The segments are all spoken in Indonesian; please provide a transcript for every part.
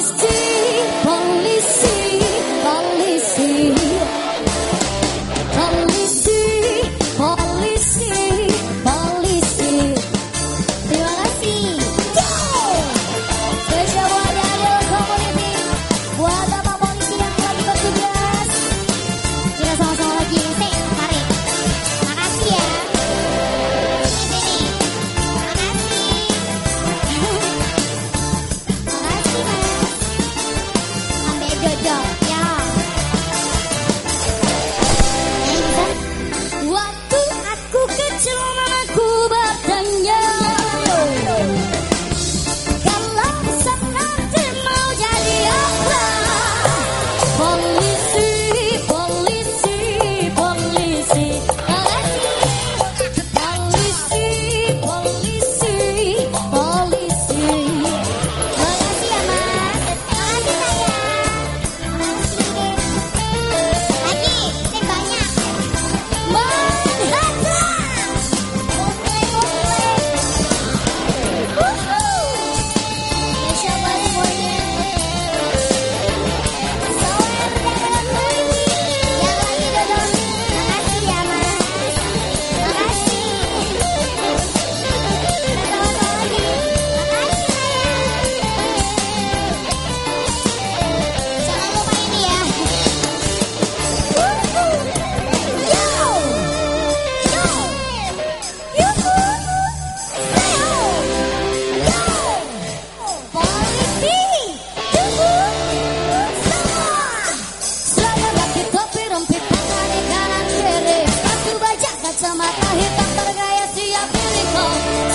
is deep, only see. chama carreta para ganhar esse habilidade.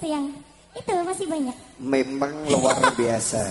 itu yang itu masih banyak. Memang luar biasa.